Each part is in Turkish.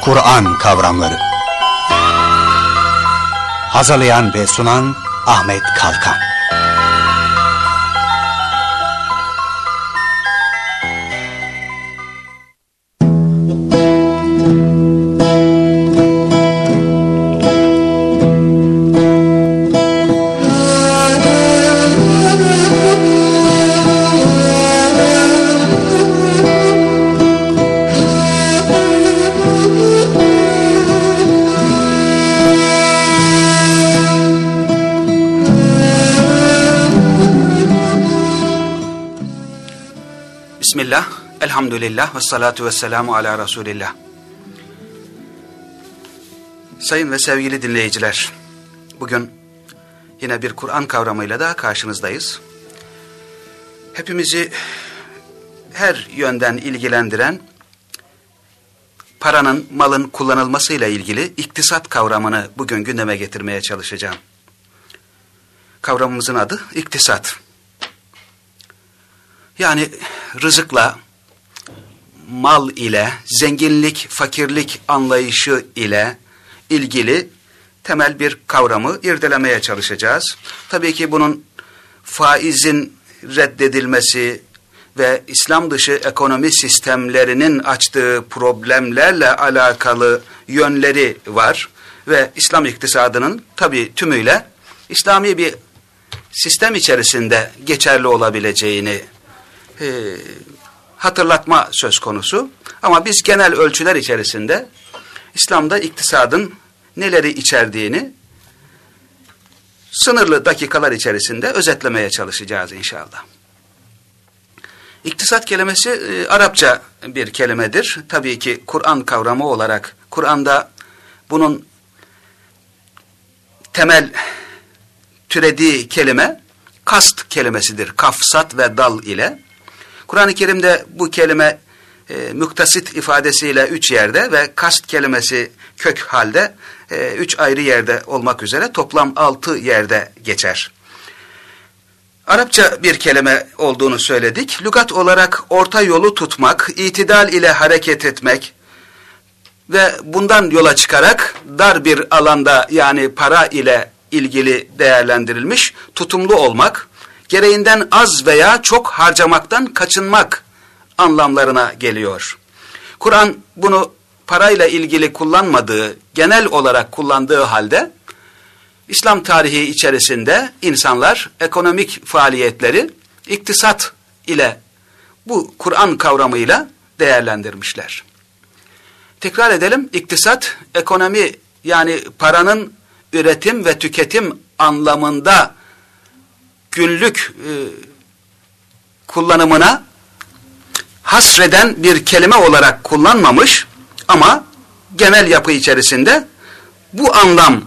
Kur'an kavramları. Hazırlayan ve sunan Ahmet Kalkan. Elhamdülillah ve salatu ve selamu ala Resulillah. Sayın ve sevgili dinleyiciler, bugün yine bir Kur'an kavramıyla da karşınızdayız. Hepimizi her yönden ilgilendiren paranın, malın kullanılmasıyla ilgili iktisat kavramını bugün gündeme getirmeye çalışacağım. Kavramımızın adı iktisat. Yani rızıkla, mal ile, zenginlik, fakirlik anlayışı ile ilgili temel bir kavramı irdelemeye çalışacağız. Tabii ki bunun faizin reddedilmesi ve İslam dışı ekonomi sistemlerinin açtığı problemlerle alakalı yönleri var. Ve İslam iktisadının tabii tümüyle İslami bir sistem içerisinde geçerli olabileceğini e, hatırlatma söz konusu. Ama biz genel ölçüler içerisinde İslam'da iktisadın neleri içerdiğini sınırlı dakikalar içerisinde özetlemeye çalışacağız inşallah. İktisat kelimesi e, Arapça bir kelimedir. Tabii ki Kur'an kavramı olarak Kur'an'da bunun temel türediği kelime kast kelimesidir. Kafsat ve dal ile. Kur'an-ı Kerim'de bu kelime e, müktasit ifadesiyle üç yerde ve kast kelimesi kök halde e, üç ayrı yerde olmak üzere toplam altı yerde geçer. Arapça bir kelime olduğunu söyledik. Lügat olarak orta yolu tutmak, itidal ile hareket etmek ve bundan yola çıkarak dar bir alanda yani para ile ilgili değerlendirilmiş tutumlu olmak, gereğinden az veya çok harcamaktan kaçınmak anlamlarına geliyor. Kur'an bunu parayla ilgili kullanmadığı, genel olarak kullandığı halde, İslam tarihi içerisinde insanlar ekonomik faaliyetleri iktisat ile, bu Kur'an kavramıyla değerlendirmişler. Tekrar edelim, iktisat, ekonomi yani paranın üretim ve tüketim anlamında günlük e, kullanımına hasreden bir kelime olarak kullanmamış ama genel yapı içerisinde bu anlam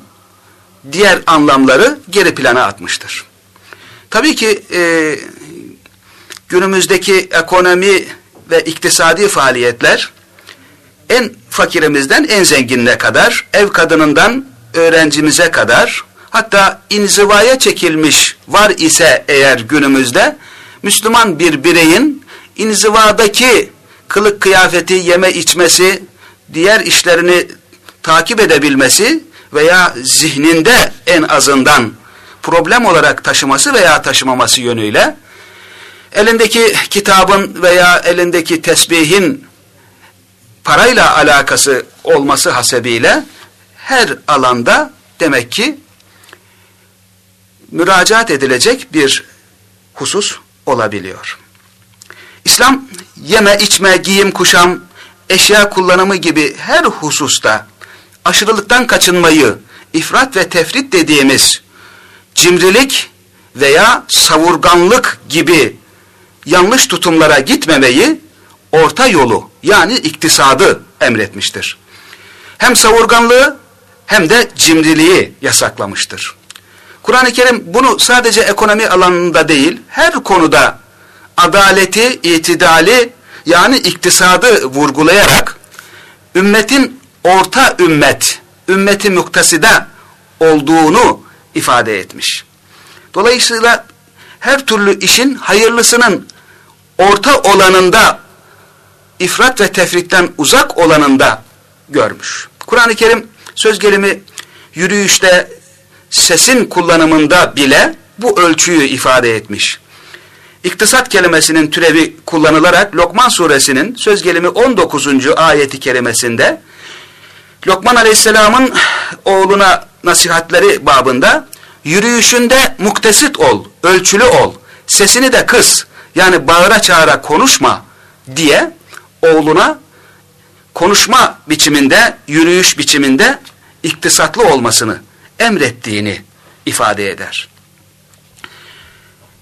diğer anlamları geri plana atmıştır. Tabii ki e, günümüzdeki ekonomi ve iktisadi faaliyetler en fakirimizden en zenginine kadar, ev kadınından öğrencimize kadar hatta inzivaya çekilmiş var ise eğer günümüzde Müslüman bir bireyin inzivadaki kılık kıyafeti, yeme içmesi, diğer işlerini takip edebilmesi veya zihninde en azından problem olarak taşıması veya taşımaması yönüyle elindeki kitabın veya elindeki tesbihin parayla alakası olması hasebiyle her alanda demek ki müracaat edilecek bir husus olabiliyor. İslam yeme, içme, giyim, kuşam, eşya kullanımı gibi her hususta aşırılıktan kaçınmayı, ifrat ve tefrit dediğimiz cimrilik veya savurganlık gibi yanlış tutumlara gitmemeyi orta yolu yani iktisadı emretmiştir. Hem savurganlığı hem de cimriliği yasaklamıştır. Kur'an-ı Kerim bunu sadece ekonomi alanında değil, her konuda adaleti, itidali yani iktisadı vurgulayarak ümmetin orta ümmet, ümmeti muktasida olduğunu ifade etmiş. Dolayısıyla her türlü işin hayırlısının orta olanında, ifrat ve tefritten uzak olanında görmüş. Kur'an-ı Kerim söz gelimi yürüyüşte sesin kullanımında bile bu ölçüyü ifade etmiş. İktisat kelimesinin türevi kullanılarak Lokman suresinin söz gelimi 19. ayeti kerimesinde Lokman aleyhisselamın oğluna nasihatleri babında yürüyüşünde muktesit ol, ölçülü ol, sesini de kıs, yani bağıra çağıra konuşma diye oğluna konuşma biçiminde, yürüyüş biçiminde iktisatlı olmasını emrettiğini ifade eder.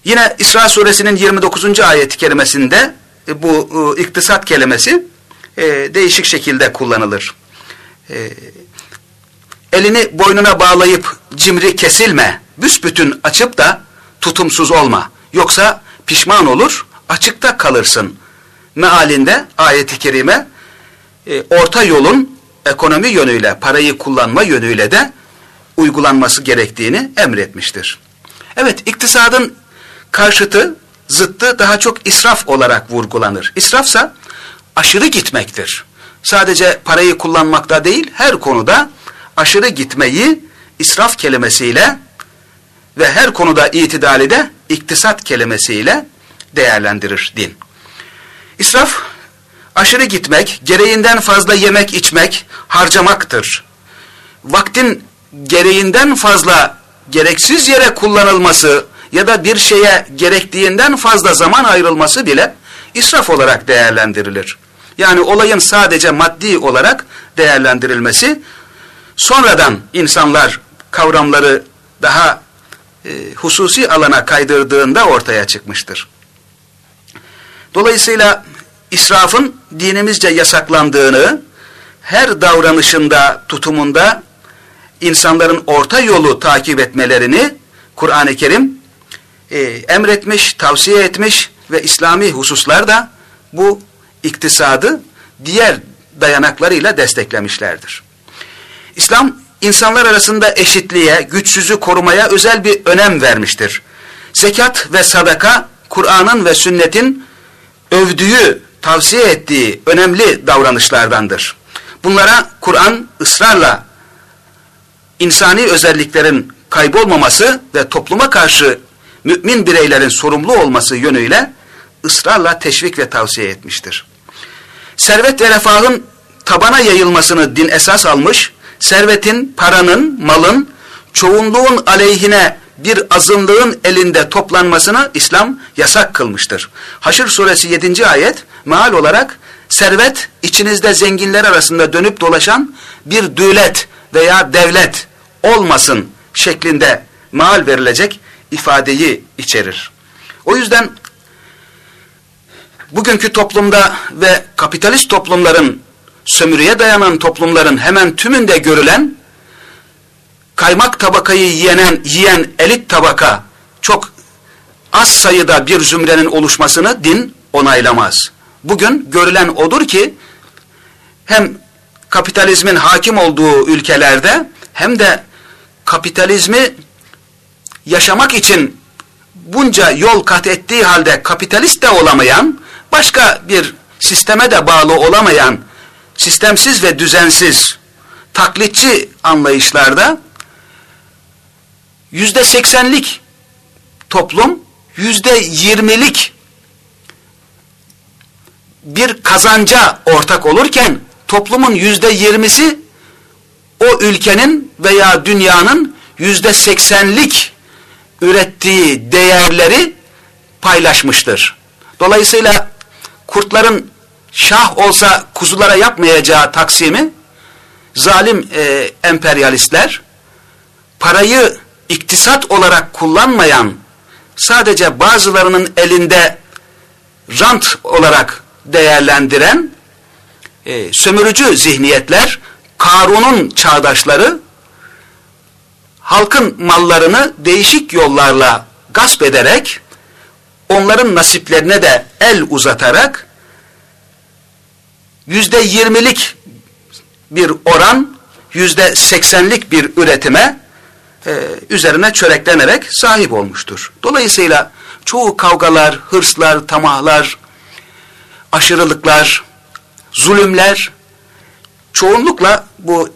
Yine İsra suresinin 29. ayet kelimesinde e, bu e, iktisat kelimesi e, değişik şekilde kullanılır. Elini boynuna bağlayıp cimri kesilme, büsbütün açıp da tutumsuz olma. Yoksa pişman olur, açıkta kalırsın. Mealinde ayeti kerime orta yolun ekonomi yönüyle, parayı kullanma yönüyle de uygulanması gerektiğini emretmiştir. Evet, iktisadın karşıtı, zıttı daha çok israf olarak vurgulanır. İsrafsa aşırı gitmektir. Sadece parayı kullanmakta değil, her konuda aşırı gitmeyi israf kelimesiyle ve her konuda itidali de iktisat kelimesiyle değerlendirir din. İsraf, aşırı gitmek, gereğinden fazla yemek içmek, harcamaktır. Vaktin gereğinden fazla gereksiz yere kullanılması ya da bir şeye gerektiğinden fazla zaman ayrılması bile israf olarak değerlendirilir. Yani olayın sadece maddi olarak değerlendirilmesi sonradan insanlar kavramları daha e, hususi alana kaydırdığında ortaya çıkmıştır. Dolayısıyla israfın dinimizce yasaklandığını her davranışında, tutumunda insanların orta yolu takip etmelerini Kur'an-ı Kerim e, emretmiş, tavsiye etmiş ve İslami hususlarda bu iktisadı diğer dayanaklarıyla desteklemişlerdir. İslam insanlar arasında eşitliğe, güçsüzü korumaya özel bir önem vermiştir. Zekat ve sadaka Kur'an'ın ve sünnetin övdüğü, tavsiye ettiği önemli davranışlardandır. Bunlara Kur'an ısrarla insani özelliklerin kaybolmaması ve topluma karşı mümin bireylerin sorumlu olması yönüyle ısrarla teşvik ve tavsiye etmiştir. Servet ve refahın tabana yayılmasını din esas almış, servetin, paranın, malın, çoğunluğun aleyhine bir azınlığın elinde toplanmasını İslam yasak kılmıştır. Haşr suresi 7. ayet meal olarak servet içinizde zenginler arasında dönüp dolaşan bir dület veya devlet olmasın şeklinde meal verilecek ifadeyi içerir. O yüzden bugünkü toplumda ve kapitalist toplumların sömürüye dayanan toplumların hemen tümünde görülen kaymak tabakayı yiyenen, yiyen elit tabaka çok az sayıda bir zümrenin oluşmasını din onaylamaz. Bugün görülen odur ki hem kapitalizmin hakim olduğu ülkelerde hem de kapitalizmi yaşamak için bunca yol kat ettiği halde kapitalist de olamayan, başka bir sisteme de bağlı olamayan, sistemsiz ve düzensiz, taklitçi anlayışlarda yüzde seksenlik toplum, yüzde yirmilik bir kazanca ortak olurken toplumun yüzde yirmisi o ülkenin veya dünyanın yüzde seksenlik ürettiği değerleri paylaşmıştır. Dolayısıyla kurtların şah olsa kuzulara yapmayacağı taksimi zalim e, emperyalistler parayı iktisat olarak kullanmayan sadece bazılarının elinde rant olarak değerlendiren e, sömürücü zihniyetler Karun'un çağdaşları halkın mallarını değişik yollarla gasp ederek onların nasiplerine de el uzatarak yüzde yirmilik bir oran yüzde seksenlik bir üretime e, üzerine çöreklenerek sahip olmuştur. Dolayısıyla çoğu kavgalar, hırslar, tamahlar, aşırılıklar, zulümler çoğunlukla bu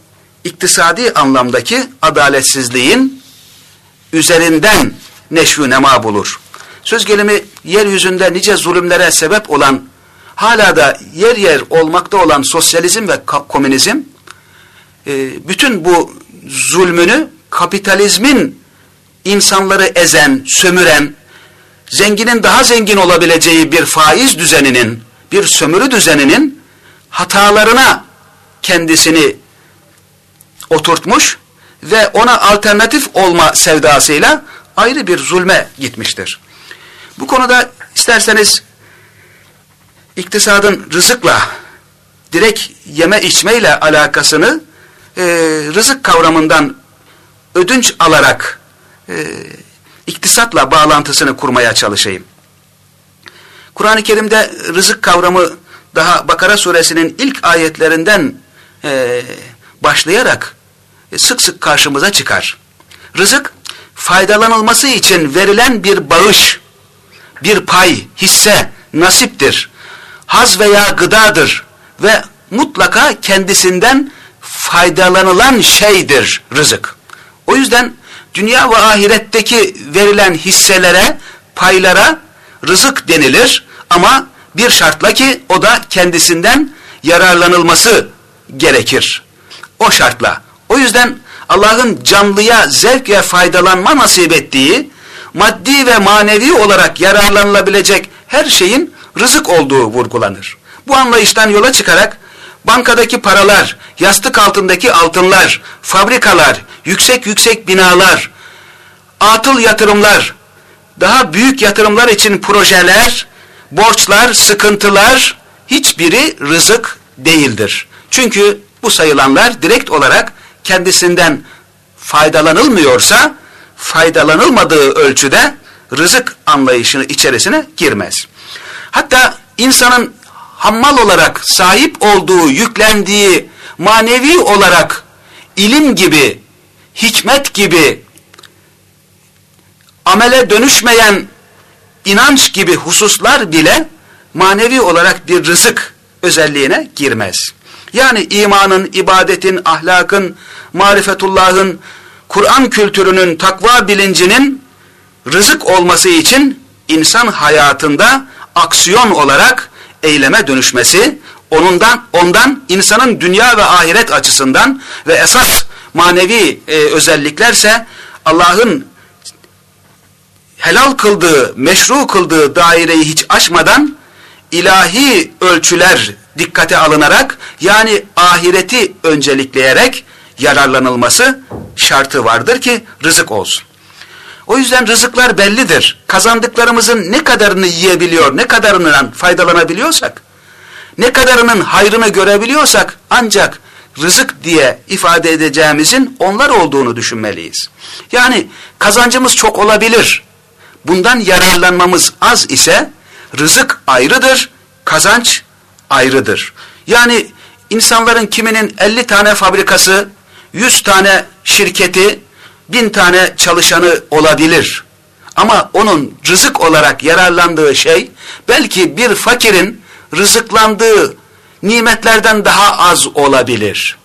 iktisadi anlamdaki adaletsizliğin üzerinden neşvü nema bulur. Söz gelimi yeryüzünde nice zulümlere sebep olan, hala da yer yer olmakta olan sosyalizm ve komünizm, e, bütün bu zulmünü kapitalizmin insanları ezen, sömüren, zenginin daha zengin olabileceği bir faiz düzeninin, bir sömürü düzeninin hatalarına kendisini oturtmuş ve ona alternatif olma sevdasıyla ayrı bir zulme gitmiştir. Bu konuda isterseniz iktisadın rızıkla, direkt yeme içmeyle alakasını e, rızık kavramından ödünç alarak e, iktisatla bağlantısını kurmaya çalışayım. Kur'an-ı Kerim'de rızık kavramı daha Bakara suresinin ilk ayetlerinden e, başlayarak e, sık sık karşımıza çıkar. Rızık faydalanılması için verilen bir bağış, bir pay, hisse, nasiptir. Haz veya gıdadır ve mutlaka kendisinden faydalanılan şeydir rızık. O yüzden dünya ve ahiretteki verilen hisselere, paylara rızık denilir ama bir şartla ki o da kendisinden yararlanılması gerekir. O şartla. O yüzden Allah'ın canlıya zevk ve faydalanma nasip ettiği, maddi ve manevi olarak yararlanılabilecek her şeyin rızık olduğu vurgulanır. Bu anlayıştan yola çıkarak bankadaki paralar, yastık altındaki altınlar, fabrikalar, yüksek yüksek binalar, atıl yatırımlar, daha büyük yatırımlar için projeler, borçlar, sıkıntılar hiçbiri rızık değildir. Çünkü bu sayılanlar direkt olarak kendisinden faydalanılmıyorsa faydalanılmadığı ölçüde rızık anlayışını içerisine girmez. Hatta insanın hammal olarak sahip olduğu, yüklendiği manevi olarak ilim gibi, hikmet gibi amele dönüşmeyen inanç gibi hususlar bile manevi olarak bir rızık özelliğine girmez. Yani imanın, ibadetin, ahlakın, marifetullahın, Kur'an kültürünün, takva bilincinin rızık olması için insan hayatında aksiyon olarak eyleme dönüşmesi, onundan, ondan insanın dünya ve ahiret açısından ve esas manevi e, özelliklerse Allah'ın helal kıldığı, meşru kıldığı daireyi hiç aşmadan ilahi ölçüler dikkate alınarak yani ahireti öncelikleyerek yararlanılması şartı vardır ki rızık olsun. O yüzden rızıklar bellidir. Kazandıklarımızın ne kadarını yiyebiliyor, ne kadarından faydalanabiliyorsak, ne kadarının hayrını görebiliyorsak ancak rızık diye ifade edeceğimizin onlar olduğunu düşünmeliyiz. Yani kazancımız çok olabilir. Bundan yararlanmamız az ise rızık ayrıdır, kazanç ayrıdır. Yani insanların kiminin 50 tane fabrikası, 100 tane şirketi, 1000 tane çalışanı olabilir. Ama onun rızık olarak yararlandığı şey belki bir fakirin rızıklandığı nimetlerden daha az olabilir.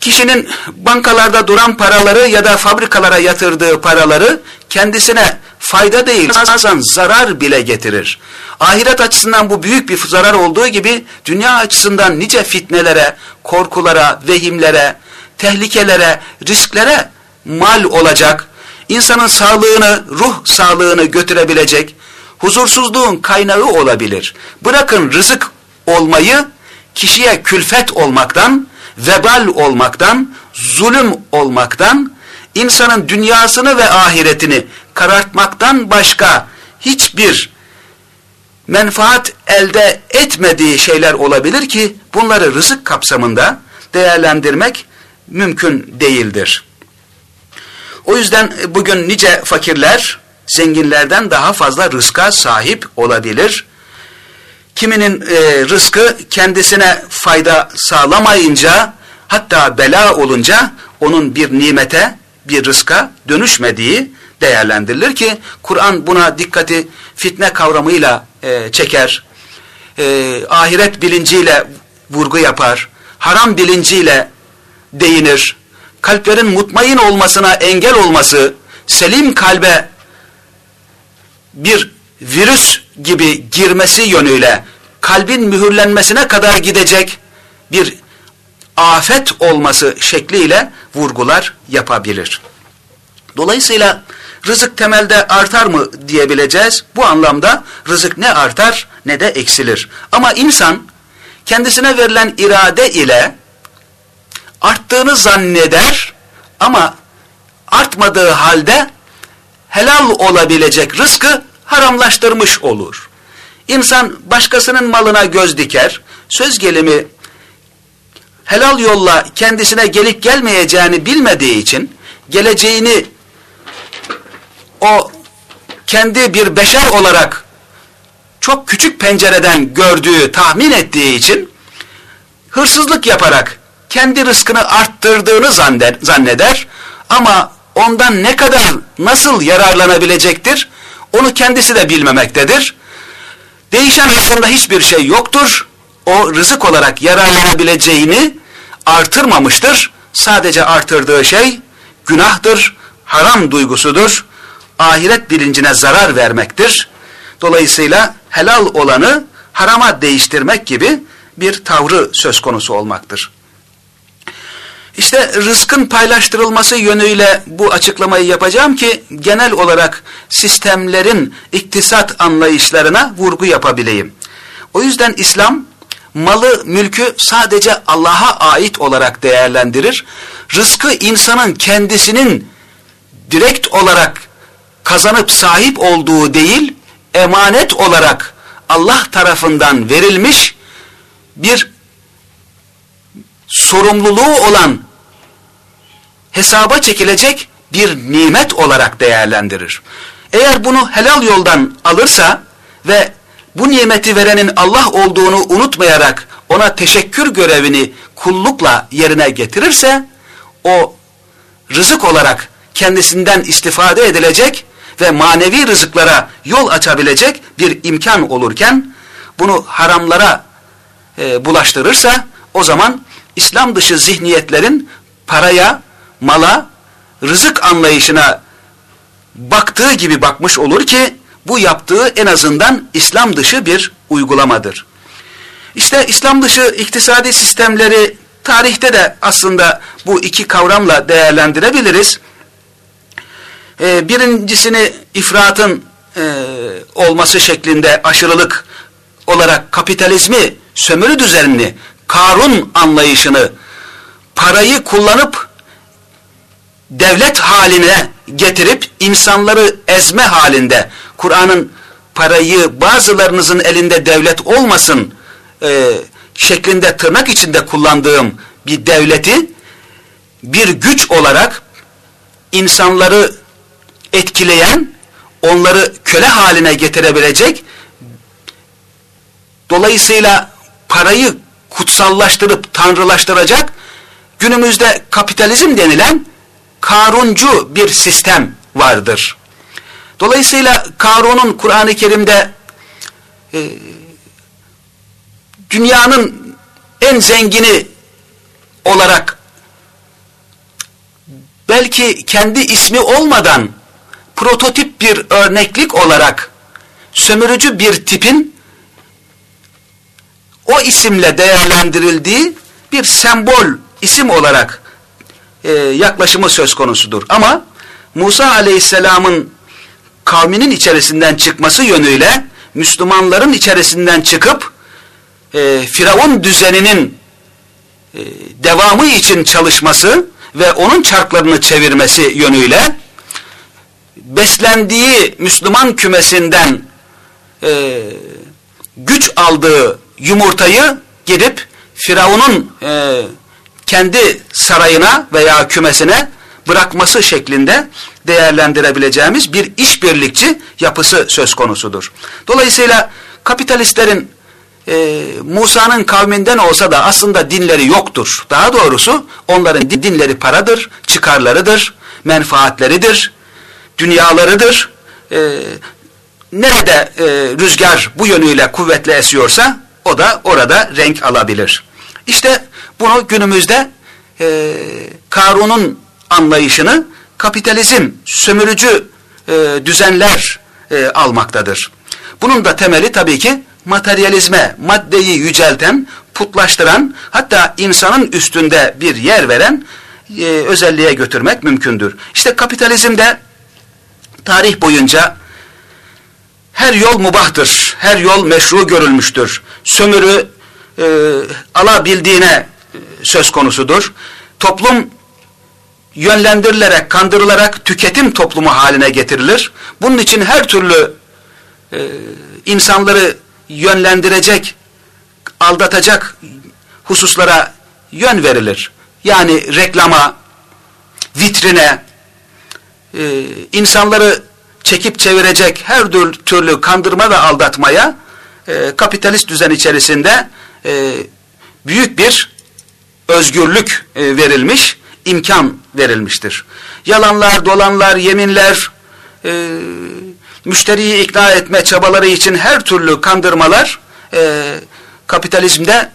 Kişinin bankalarda duran paraları ya da fabrikalara yatırdığı paraları kendisine fayda değil, bazen zarar bile getirir. Ahiret açısından bu büyük bir zarar olduğu gibi dünya açısından nice fitnelere, korkulara, vehimlere, tehlikelere, risklere mal olacak, insanın sağlığını, ruh sağlığını götürebilecek, huzursuzluğun kaynağı olabilir. Bırakın rızık olmayı kişiye külfet olmaktan, vebal olmaktan, zulüm olmaktan, insanın dünyasını ve ahiretini karartmaktan başka hiçbir menfaat elde etmediği şeyler olabilir ki bunları rızık kapsamında değerlendirmek mümkün değildir. O yüzden bugün nice fakirler zenginlerden daha fazla rızka sahip olabilir. Kiminin e, rızkı kendisine fayda sağlamayınca hatta bela olunca onun bir nimete bir rızka dönüşmediği değerlendirilir ki Kur'an buna dikkati fitne kavramıyla e, çeker. E, ahiret bilinciyle vurgu yapar. haram bilinciyle değinir. Kalplerin mutmain olmasına engel olması, selim kalbe bir virüs gibi girmesi yönüyle kalbin mühürlenmesine kadar gidecek bir afet olması şekliyle vurgular yapabilir. Dolayısıyla rızık temelde artar mı diyebileceğiz. Bu anlamda rızık ne artar ne de eksilir. Ama insan kendisine verilen irade ile arttığını zanneder ama artmadığı halde helal olabilecek rızkı haramlaştırmış olur. İnsan başkasının malına göz diker, söz gelimi helal yolla kendisine gelip gelmeyeceğini bilmediği için geleceğini o kendi bir beşer olarak çok küçük pencereden gördüğü, tahmin ettiği için hırsızlık yaparak kendi rızkını arttırdığını zanneder ama ondan ne kadar nasıl yararlanabilecektir onu kendisi de bilmemektedir. Değişen aslında hiçbir şey yoktur. O rızık olarak yararlanabileceğini artırmamıştır. Sadece artırdığı şey günahtır, haram duygusudur, ahiret bilincine zarar vermektir. Dolayısıyla helal olanı harama değiştirmek gibi bir tavrı söz konusu olmaktır. İşte rızkın paylaştırılması yönüyle bu açıklamayı yapacağım ki genel olarak sistemlerin iktisat anlayışlarına vurgu yapabileyim. O yüzden İslam malı, mülkü sadece Allah'a ait olarak değerlendirir. Rızkı insanın kendisinin direkt olarak kazanıp sahip olduğu değil, emanet olarak Allah tarafından verilmiş bir sorumluluğu olan hesaba çekilecek bir nimet olarak değerlendirir. Eğer bunu helal yoldan alırsa ve bu nimeti verenin Allah olduğunu unutmayarak ona teşekkür görevini kullukla yerine getirirse o rızık olarak kendisinden istifade edilecek ve manevi rızıklara yol açabilecek bir imkan olurken bunu haramlara e, bulaştırırsa o zaman İslam dışı zihniyetlerin paraya, mala, rızık anlayışına baktığı gibi bakmış olur ki bu yaptığı en azından İslam dışı bir uygulamadır. İşte İslam dışı iktisadi sistemleri tarihte de aslında bu iki kavramla değerlendirebiliriz. Ee, birincisini ifratın e, olması şeklinde aşırılık olarak kapitalizmi, sömürü düzenini, Karun anlayışını, parayı kullanıp devlet haline getirip insanları ezme halinde Kur'an'ın parayı bazılarınızın elinde devlet olmasın e, şeklinde tırnak içinde kullandığım bir devleti bir güç olarak insanları etkileyen, onları köle haline getirebilecek, dolayısıyla parayı kutsallaştırıp tanrılaştıracak, günümüzde kapitalizm denilen Karuncu bir sistem vardır. Dolayısıyla Karun'un Kur'an-ı Kerim'de e, dünyanın en zengini olarak belki kendi ismi olmadan prototip bir örneklik olarak sömürücü bir tipin o isimle değerlendirildiği bir sembol isim olarak e, yaklaşımı söz konusudur. Ama Musa aleyhisselamın kavminin içerisinden çıkması yönüyle Müslümanların içerisinden çıkıp e, Firavun düzeninin e, devamı için çalışması ve onun çarklarını çevirmesi yönüyle beslendiği Müslüman kümesinden e, güç aldığı yumurtayı gidip Firavun'un e, kendi sarayına veya kümesine bırakması şeklinde değerlendirebileceğimiz bir işbirlikçi yapısı söz konusudur. Dolayısıyla kapitalistlerin e, Musa'nın kavminden olsa da aslında dinleri yoktur. Daha doğrusu onların dinleri paradır, çıkarlarıdır, menfaatleridir, dünyalarıdır. E, nerede e, rüzgar bu yönüyle kuvvetle esiyorsa o da orada renk alabilir. İşte Bunu günümüzde e, Karun'un anlayışını kapitalizm, sömürücü e, düzenler e, almaktadır. Bunun da temeli tabii ki materyalizme, maddeyi yücelten, putlaştıran, hatta insanın üstünde bir yer veren e, özelliğe götürmek mümkündür. İşte kapitalizmde tarih boyunca her yol mubahtır, her yol meşru görülmüştür. Sömürü e, alabildiğine e, söz konusudur. Toplum yönlendirilerek, kandırılarak tüketim toplumu haline getirilir. Bunun için her türlü e, insanları yönlendirecek, aldatacak hususlara yön verilir. Yani reklama, vitrine, e, insanları çekip çevirecek her türlü kandırma ve aldatmaya e, kapitalist düzen içerisinde e, büyük bir özgürlük e, verilmiş, imkan verilmiştir. Yalanlar, dolanlar, yeminler, e, müşteriyi ikna etme çabaları için her türlü kandırmalar e, kapitalizmde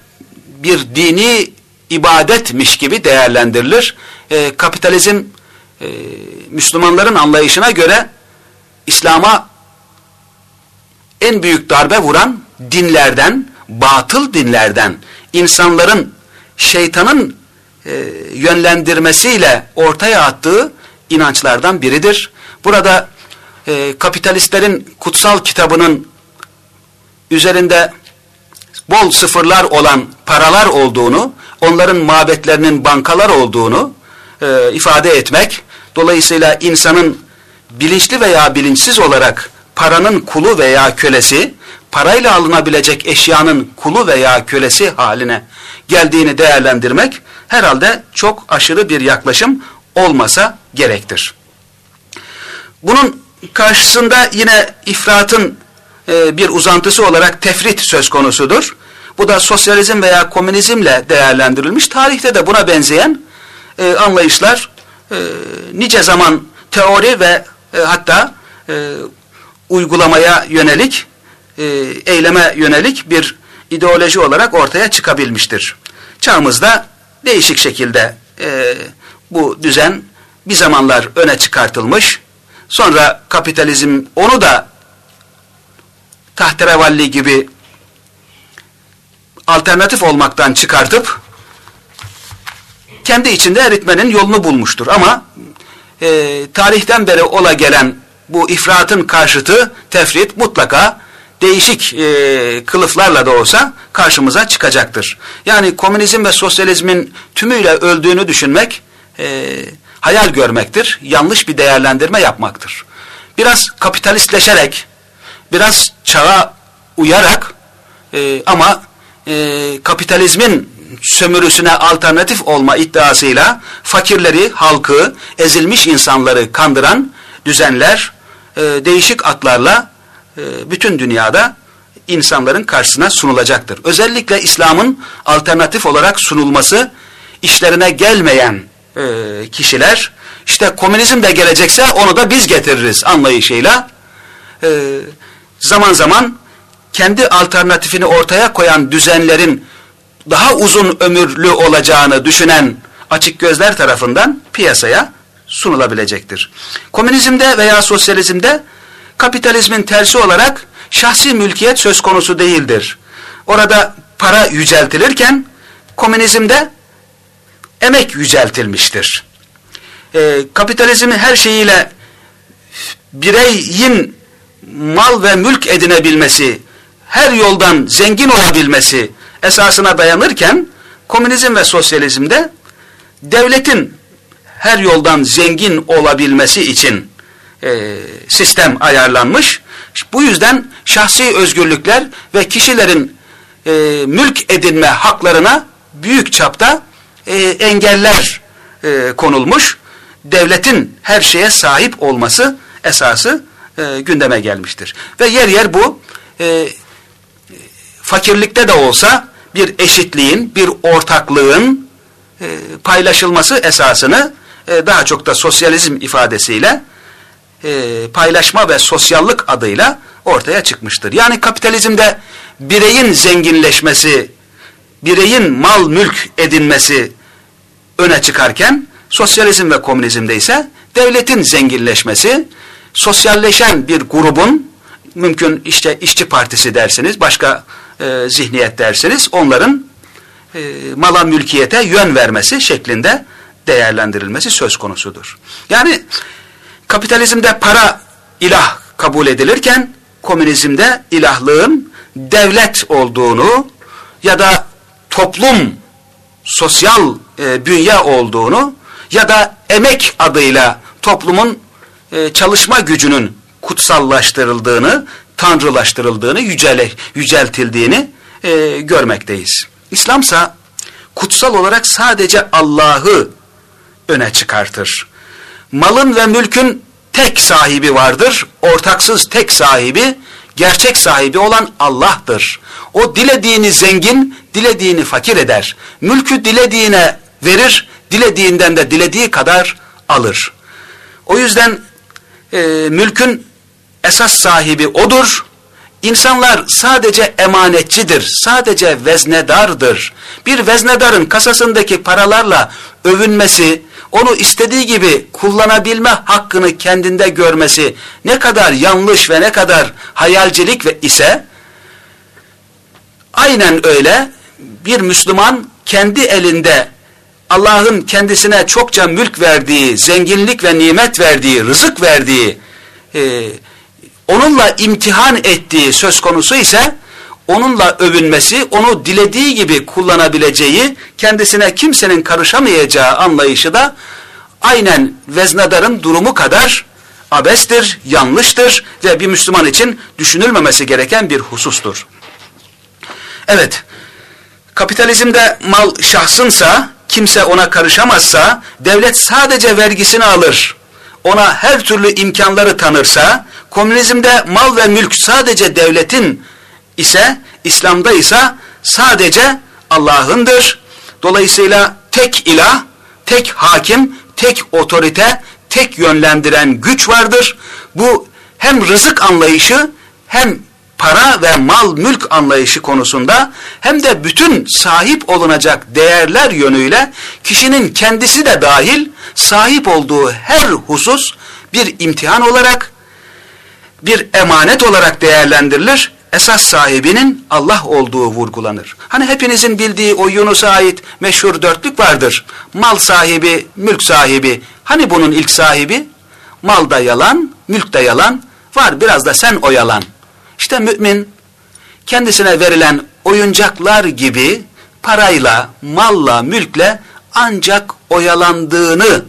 bir dini ibadetmiş gibi değerlendirilir. E, kapitalizm e, Müslümanların anlayışına göre İslam'a en büyük darbe vuran dinlerden, batıl dinlerden, insanların şeytanın e, yönlendirmesiyle ortaya attığı inançlardan biridir. Burada e, kapitalistlerin kutsal kitabının üzerinde bol sıfırlar olan paralar olduğunu, onların mabetlerinin bankalar olduğunu e, ifade etmek, dolayısıyla insanın bilinçli veya bilinçsiz olarak paranın kulu veya kölesi, parayla alınabilecek eşyanın kulu veya kölesi haline geldiğini değerlendirmek herhalde çok aşırı bir yaklaşım olmasa gerektir. Bunun karşısında yine ifratın e, bir uzantısı olarak tefrit söz konusudur. Bu da sosyalizm veya komünizmle değerlendirilmiş. Tarihte de buna benzeyen e, anlayışlar e, nice zaman teori ve e, hatta uygulamaya yönelik, e, eyleme yönelik bir ideoloji olarak ortaya çıkabilmiştir. Çağımızda değişik şekilde e, bu düzen bir zamanlar öne çıkartılmış, sonra kapitalizm onu da tahterevalli gibi alternatif olmaktan çıkartıp kendi içinde eritmenin yolunu bulmuştur. Ama e, tarihten beri ola gelen bu ifratın karşıtı tefrit mutlaka değişik e, kılıflarla da olsa karşımıza çıkacaktır. Yani komünizm ve sosyalizmin tümüyle öldüğünü düşünmek e, hayal görmektir. Yanlış bir değerlendirme yapmaktır. Biraz kapitalistleşerek, biraz çağa uyarak e, ama e, kapitalizmin sömürüsüne alternatif olma iddiasıyla fakirleri, halkı, ezilmiş insanları kandıran düzenler e, değişik atlarla bütün dünyada insanların karşısına sunulacaktır. Özellikle İslam'ın alternatif olarak sunulması işlerine gelmeyen e, kişiler işte komünizm de gelecekse onu da biz getiririz anlayışıyla e, zaman zaman kendi alternatifini ortaya koyan düzenlerin daha uzun ömürlü olacağını düşünen açık gözler tarafından piyasaya sunulabilecektir. Komünizmde veya sosyalizmde kapitalizmin tersi olarak şahsi mülkiyet söz konusu değildir. Orada para yüceltilirken komünizmde emek yüceltilmiştir. Ee, kapitalizmin her şeyiyle bireyin mal ve mülk edinebilmesi, her yoldan zengin olabilmesi esasına dayanırken komünizm ve sosyalizmde devletin her yoldan zengin olabilmesi için e, sistem ayarlanmış. Bu yüzden şahsi özgürlükler ve kişilerin e, mülk edinme haklarına büyük çapta e, engeller e, konulmuş. Devletin her şeye sahip olması esası e, gündeme gelmiştir. Ve yer yer bu e, fakirlikte de olsa bir eşitliğin, bir ortaklığın e, paylaşılması esasını e, daha çok da sosyalizm ifadesiyle e, paylaşma ve sosyallık adıyla ortaya çıkmıştır. Yani kapitalizmde bireyin zenginleşmesi bireyin mal mülk edinmesi öne çıkarken sosyalizm ve komünizmde ise devletin zenginleşmesi, sosyalleşen bir grubun mümkün işte işçi partisi dersiniz, başka e, zihniyet dersiniz, onların e, mala mülkiyete yön vermesi şeklinde değerlendirilmesi söz konusudur. Yani kapitalizmde para ilah kabul edilirken komünizmde ilahlığın devlet olduğunu ya da toplum sosyal e, bünye olduğunu ya da emek adıyla toplumun e, çalışma gücünün kutsallaştırıldığını, tanrılaştırıldığını, yücele, yüceltildiğini e, görmekteyiz. İslamsa kutsal olarak sadece Allah'ı öne çıkartır. Malın ve mülkün tek sahibi vardır, ortaksız tek sahibi, gerçek sahibi olan Allah'tır. O dilediğini zengin, dilediğini fakir eder. Mülkü dilediğine verir, dilediğinden de dilediği kadar alır. O yüzden e, mülkün esas sahibi odur. İnsanlar sadece emanetçidir, sadece veznedardır. Bir veznedarın kasasındaki paralarla övünmesi, onu istediği gibi kullanabilme hakkını kendinde görmesi ne kadar yanlış ve ne kadar hayalcilik ve ise aynen öyle bir Müslüman kendi elinde Allah'ın kendisine çokça mülk verdiği, zenginlik ve nimet verdiği, rızık verdiği, e, onunla imtihan ettiği söz konusu ise onunla övünmesi, onu dilediği gibi kullanabileceği, kendisine kimsenin karışamayacağı anlayışı da aynen veznedarın durumu kadar abestir, yanlıştır ve bir Müslüman için düşünülmemesi gereken bir husustur. Evet, kapitalizmde mal şahsınsa, kimse ona karışamazsa, devlet sadece vergisini alır, ona her türlü imkanları tanırsa, komünizmde mal ve mülk sadece devletin ise, İslam'da ise sadece Allah'ındır. Dolayısıyla tek ilah, tek hakim, tek otorite, tek yönlendiren güç vardır. Bu hem rızık anlayışı hem para ve mal mülk anlayışı konusunda hem de bütün sahip olunacak değerler yönüyle kişinin kendisi de dahil sahip olduğu her husus bir imtihan olarak bir emanet olarak değerlendirilir. Esas sahibinin Allah olduğu vurgulanır. Hani hepinizin bildiği o Yunus'a ait meşhur dörtlük vardır. Mal sahibi, mülk sahibi. Hani bunun ilk sahibi? Mal da yalan, mülk de yalan. Var biraz da sen oyalan. İşte mümin kendisine verilen oyuncaklar gibi parayla, malla, mülkle ancak oyalandığını,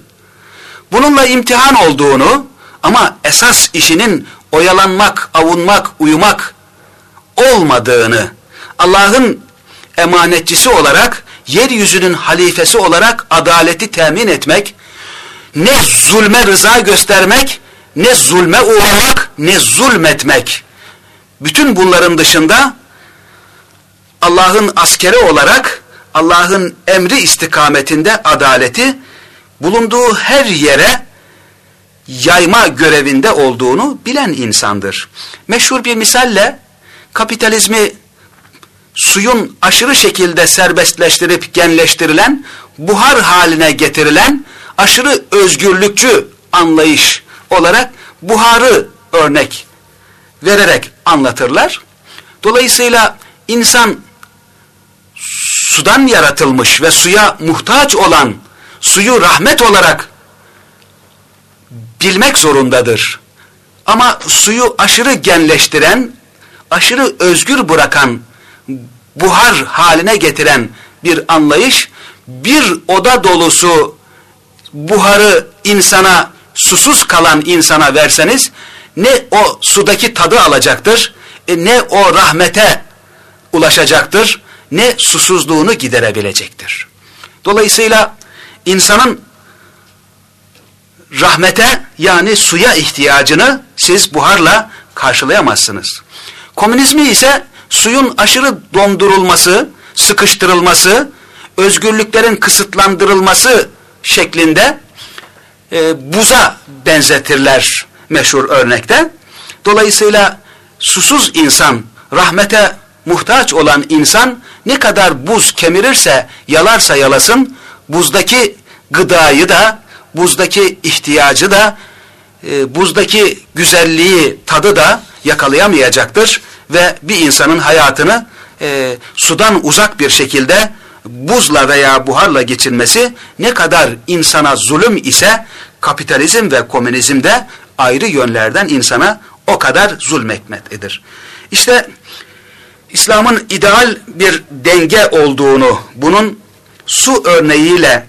bununla imtihan olduğunu ama esas işinin oyalanmak, avunmak, uyumak olmadığını, Allah'ın emanetçisi olarak, yeryüzünün halifesi olarak adaleti temin etmek, ne zulme rıza göstermek, ne zulme uğramak, ne zulmetmek. Bütün bunların dışında Allah'ın askeri olarak Allah'ın emri istikametinde adaleti bulunduğu her yere yayma görevinde olduğunu bilen insandır. Meşhur bir misalle kapitalizmi suyun aşırı şekilde serbestleştirip genleştirilen, buhar haline getirilen aşırı özgürlükçü anlayış olarak buharı örnek vererek anlatırlar. Dolayısıyla insan sudan yaratılmış ve suya muhtaç olan suyu rahmet olarak bilmek zorundadır. Ama suyu aşırı genleştiren, aşırı özgür bırakan, buhar haline getiren bir anlayış, bir oda dolusu buharı insana, susuz kalan insana verseniz, ne o sudaki tadı alacaktır, e, ne o rahmete ulaşacaktır, ne susuzluğunu giderebilecektir. Dolayısıyla insanın rahmete yani suya ihtiyacını siz buharla karşılayamazsınız. Komünizmi ise suyun aşırı dondurulması, sıkıştırılması, özgürlüklerin kısıtlandırılması şeklinde e, buza benzetirler meşhur örnekte. Dolayısıyla susuz insan rahmete muhtaç olan insan ne kadar buz kemirirse, yalarsa yalasın, buzdaki gıdayı da, buzdaki ihtiyacı da, e, buzdaki güzelliği, tadı da yakalayamayacaktır ve bir insanın hayatını e, sudan uzak bir şekilde buzla veya buharla geçirmesi ne kadar insana zulüm ise kapitalizm ve komünizmde ayrı yönlerden insana o kadar zulmetmektedir. İşte İslam'ın ideal bir denge olduğunu, bunun su örneğiyle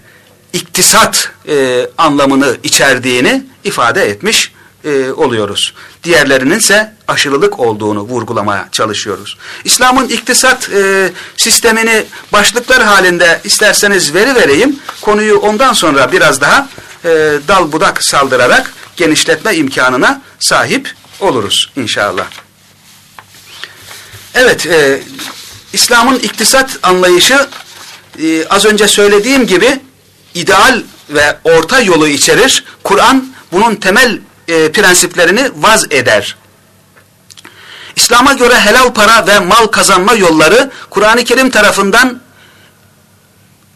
iktisat e, anlamını içerdiğini ifade etmiş e, oluyoruz. Diğerlerinin ise aşırılık olduğunu vurgulamaya çalışıyoruz. İslam'ın iktisat e, sistemini başlıklar halinde isterseniz veri vereyim. Konuyu ondan sonra biraz daha e, dal budak saldırarak genişletme imkanına sahip oluruz inşallah. Evet, e, İslam'ın iktisat anlayışı e, az önce söylediğim gibi ideal ve orta yolu içerir. Kur'an bunun temel e, prensiplerini vaz eder. İslam'a göre helal para ve mal kazanma yolları Kur'an-ı Kerim tarafından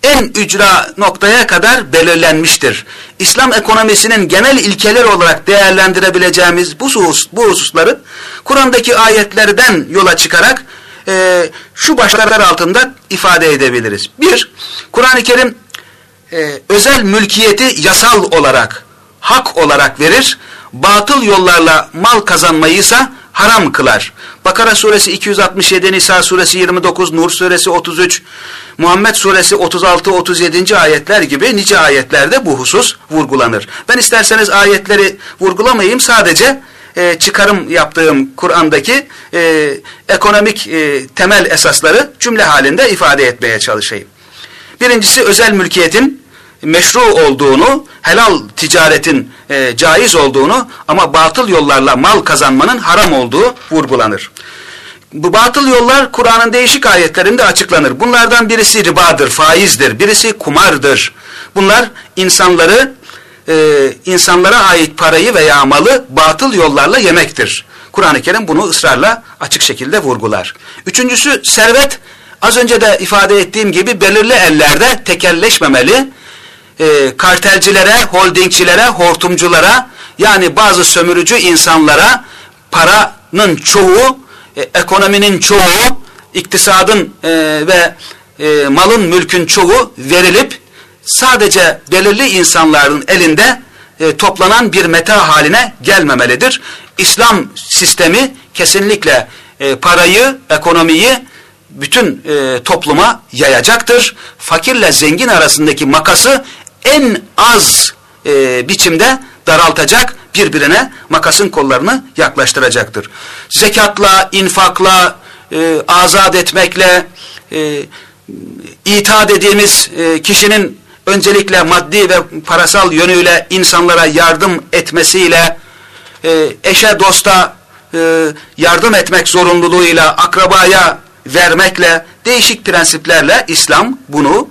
en ücra noktaya kadar belirlenmiştir. İslam ekonomisinin genel ilkeler olarak değerlendirebileceğimiz bu, husus, bu hususları Kur'an'daki ayetlerden yola çıkarak e, şu başlıklar altında ifade edebiliriz. Bir, Kur'an-ı Kerim e, özel mülkiyeti yasal olarak, hak olarak verir. Batıl yollarla mal kazanmayı ise haram kılar. Bakara suresi 267, Nisa suresi 29, Nur suresi 33, Muhammed suresi 36-37. ayetler gibi nice ayetlerde bu husus vurgulanır. Ben isterseniz ayetleri vurgulamayayım sadece e, çıkarım yaptığım Kur'an'daki e, ekonomik e, temel esasları cümle halinde ifade etmeye çalışayım. Birincisi özel mülkiyetin meşru olduğunu, helal ticaretin e, caiz olduğunu ama batıl yollarla mal kazanmanın haram olduğu vurgulanır. Bu batıl yollar Kur'an'ın değişik ayetlerinde açıklanır. Bunlardan birisi ribadır, faizdir, birisi kumardır. Bunlar insanları, e, insanlara ait parayı veya malı batıl yollarla yemektir. Kur'an-ı Kerim bunu ısrarla açık şekilde vurgular. Üçüncüsü servet, az önce de ifade ettiğim gibi belirli ellerde tekelleşmemeli, e, kartelcilere, holdingçilere, hortumculara yani bazı sömürücü insanlara paranın çoğu, e, ekonominin çoğu, iktisadın e, ve e, malın mülkün çoğu verilip sadece belirli insanların elinde e, toplanan bir meta haline gelmemelidir. İslam sistemi kesinlikle e, parayı, ekonomiyi bütün e, topluma yayacaktır. Fakirle zengin arasındaki makası en az e, biçimde daraltacak, birbirine makasın kollarını yaklaştıracaktır. Zekatla, infakla, e, azat etmekle, e, ita dediğimiz e, kişinin öncelikle maddi ve parasal yönüyle insanlara yardım etmesiyle, e, eşe dosta e, yardım etmek zorunluluğuyla, akrabaya vermekle, değişik prensiplerle İslam bunu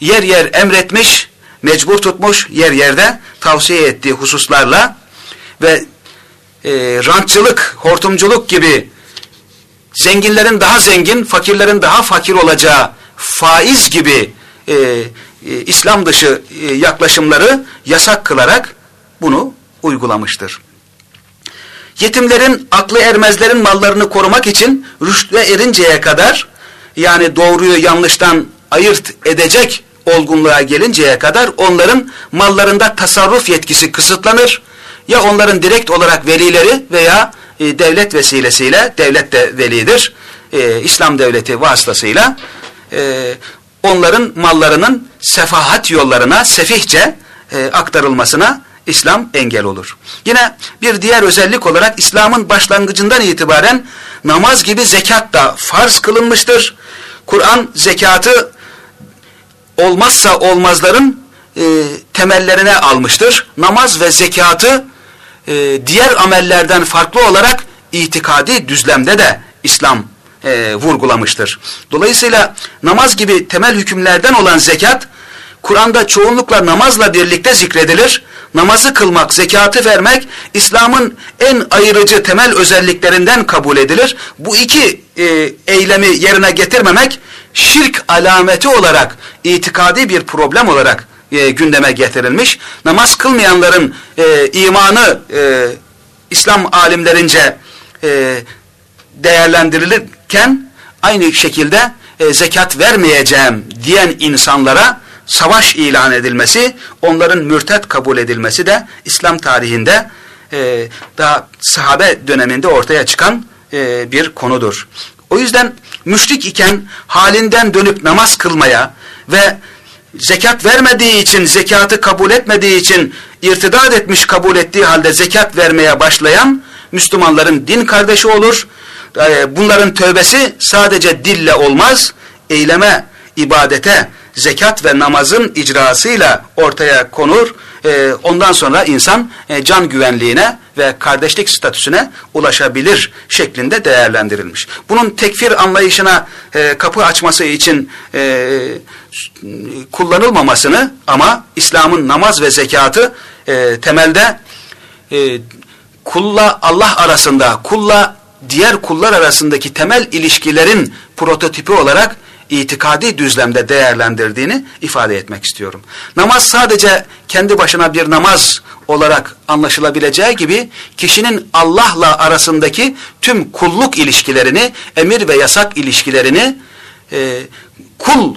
yer yer emretmiş, mecbur tutmuş yer yerde tavsiye ettiği hususlarla ve e, rantçılık, hortumculuk gibi zenginlerin daha zengin, fakirlerin daha fakir olacağı faiz gibi e, e, İslam dışı e, yaklaşımları yasak kılarak bunu uygulamıştır. Yetimlerin, aklı ermezlerin mallarını korumak için rüştüye erinceye kadar yani doğruyu yanlıştan ayırt edecek olgunluğa gelinceye kadar onların mallarında tasarruf yetkisi kısıtlanır. Ya onların direkt olarak velileri veya e, devlet vesilesiyle, devlet de velidir, e, İslam devleti vasıtasıyla e, onların mallarının sefahat yollarına sefihçe e, aktarılmasına İslam engel olur. Yine bir diğer özellik olarak İslam'ın başlangıcından itibaren namaz gibi zekat da farz kılınmıştır. Kur'an zekatı olmazsa olmazların e, temellerine almıştır. Namaz ve zekatı e, diğer amellerden farklı olarak itikadi düzlemde de İslam e, vurgulamıştır. Dolayısıyla namaz gibi temel hükümlerden olan zekat, Kur'an'da çoğunlukla namazla birlikte zikredilir. Namazı kılmak, zekatı vermek İslam'ın en ayırıcı temel özelliklerinden kabul edilir. Bu iki e, eylemi yerine getirmemek şirk alameti olarak itikadi bir problem olarak e, gündeme getirilmiş. Namaz kılmayanların e, imanı e, İslam alimlerince e, değerlendirilirken aynı şekilde e, zekat vermeyeceğim diyen insanlara savaş ilan edilmesi, onların mürtet kabul edilmesi de İslam tarihinde e, daha sahabe döneminde ortaya çıkan e, bir konudur. O yüzden müşrik iken halinden dönüp namaz kılmaya ve zekat vermediği için, zekatı kabul etmediği için irtidat etmiş kabul ettiği halde zekat vermeye başlayan Müslümanların din kardeşi olur. E, bunların tövbesi sadece dille olmaz, eyleme, ibadete, zekat ve namazın icrasıyla ortaya konur. E, ondan sonra insan e, can güvenliğine ve kardeşlik statüsüne ulaşabilir şeklinde değerlendirilmiş. Bunun tekfir anlayışına e, kapı açması için e, kullanılmamasını ama İslam'ın namaz ve zekatı e, temelde e, kulla Allah arasında, kulla diğer kullar arasındaki temel ilişkilerin prototipi olarak itikadi düzlemde değerlendirdiğini ifade etmek istiyorum. Namaz sadece kendi başına bir namaz olarak anlaşılabileceği gibi kişinin Allah'la arasındaki tüm kulluk ilişkilerini, emir ve yasak ilişkilerini, e, kul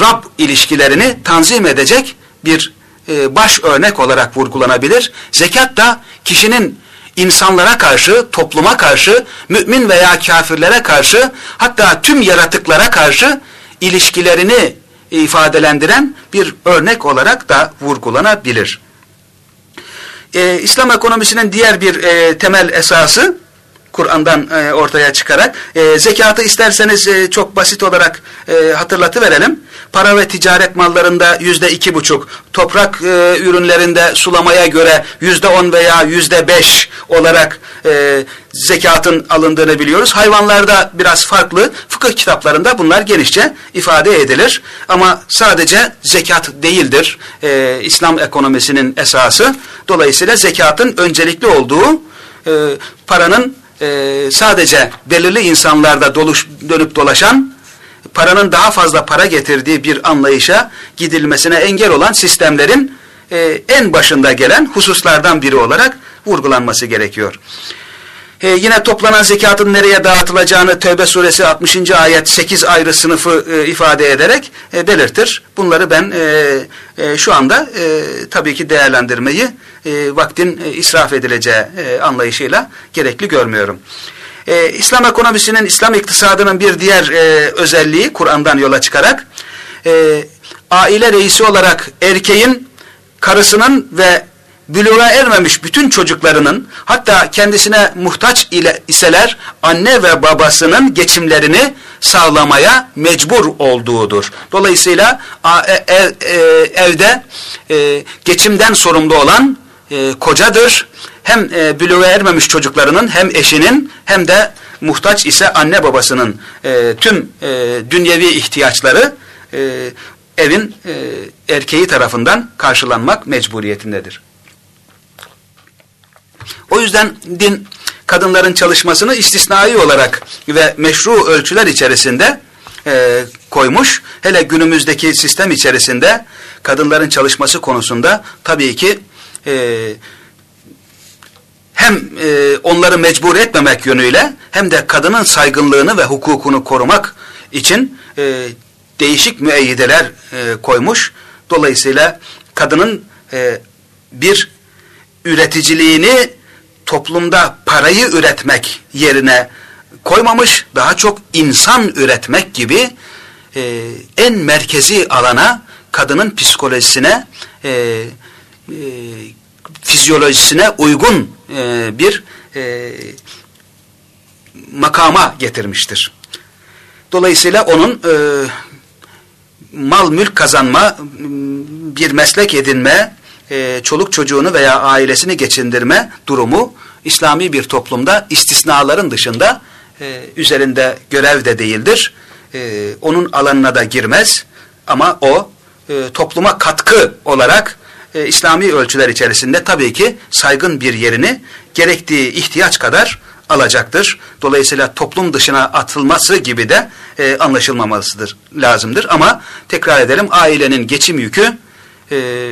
Rab ilişkilerini tanzim edecek bir e, baş örnek olarak vurgulanabilir. Zekat da kişinin insanlara karşı, topluma karşı, mümin veya kafirlere karşı, hatta tüm yaratıklara karşı ilişkilerini ifadelendiren bir örnek olarak da vurgulanabilir. Ee, İslam ekonomisinin diğer bir e, temel esası, Kur'an'dan e, ortaya çıkarak. E, zekatı isterseniz e, çok basit olarak e, hatırlatıverelim. Para ve ticaret mallarında yüzde iki buçuk, toprak e, ürünlerinde sulamaya göre yüzde on veya yüzde beş olarak e, zekatın alındığını biliyoruz. Hayvanlarda biraz farklı. Fıkıh kitaplarında bunlar genişçe ifade edilir. Ama sadece zekat değildir e, İslam ekonomisinin esası. Dolayısıyla zekatın öncelikli olduğu e, paranın e, sadece belirli insanlarda doluş, dönüp dolaşan paranın daha fazla para getirdiği bir anlayışa gidilmesine engel olan sistemlerin e, en başında gelen hususlardan biri olarak vurgulanması gerekiyor. E, yine toplanan zekatın nereye dağıtılacağını Tevbe suresi 60. ayet 8 ayrı sınıfı e, ifade ederek e, belirtir. Bunları ben e, e, şu anda e, tabii ki değerlendirmeyi e, vaktin e, israf edileceği e, anlayışıyla gerekli görmüyorum. E, İslam ekonomisinin, İslam iktisadının bir diğer e, özelliği Kur'an'dan yola çıkarak e, aile reisi olarak erkeğin karısının ve büluğa ermemiş bütün çocuklarının hatta kendisine muhtaç ile iseler anne ve babasının geçimlerini sağlamaya mecbur olduğudur. Dolayısıyla e, evde e, geçimden sorumlu olan e, kocadır. Hem e, büluğa ermemiş çocuklarının hem eşinin hem de muhtaç ise anne babasının tüm dünyevi ihtiyaçları evin erkeği tarafından karşılanmak mecburiyetindedir. O yüzden din kadınların çalışmasını istisnai olarak ve meşru ölçüler içerisinde e, koymuş. Hele günümüzdeki sistem içerisinde kadınların çalışması konusunda tabii ki e, hem e, onları mecbur etmemek yönüyle hem de kadının saygınlığını ve hukukunu korumak için e, değişik müeyyideler e, koymuş. Dolayısıyla kadının e, bir üreticiliğini toplumda parayı üretmek yerine koymamış, daha çok insan üretmek gibi e, en merkezi alana kadının psikolojisine, e, e, fizyolojisine uygun e, bir e, makama getirmiştir. Dolayısıyla onun e, mal mülk kazanma, bir meslek edinme, e, çoluk çocuğunu veya ailesini geçindirme durumu İslami bir toplumda istisnaların dışında e, üzerinde görev de değildir. E, onun alanına da girmez ama o e, topluma katkı olarak e, İslami ölçüler içerisinde tabii ki saygın bir yerini gerektiği ihtiyaç kadar alacaktır. Dolayısıyla toplum dışına atılması gibi de e, anlaşılmamasıdır, lazımdır. Ama tekrar edelim ailenin geçim yükü e,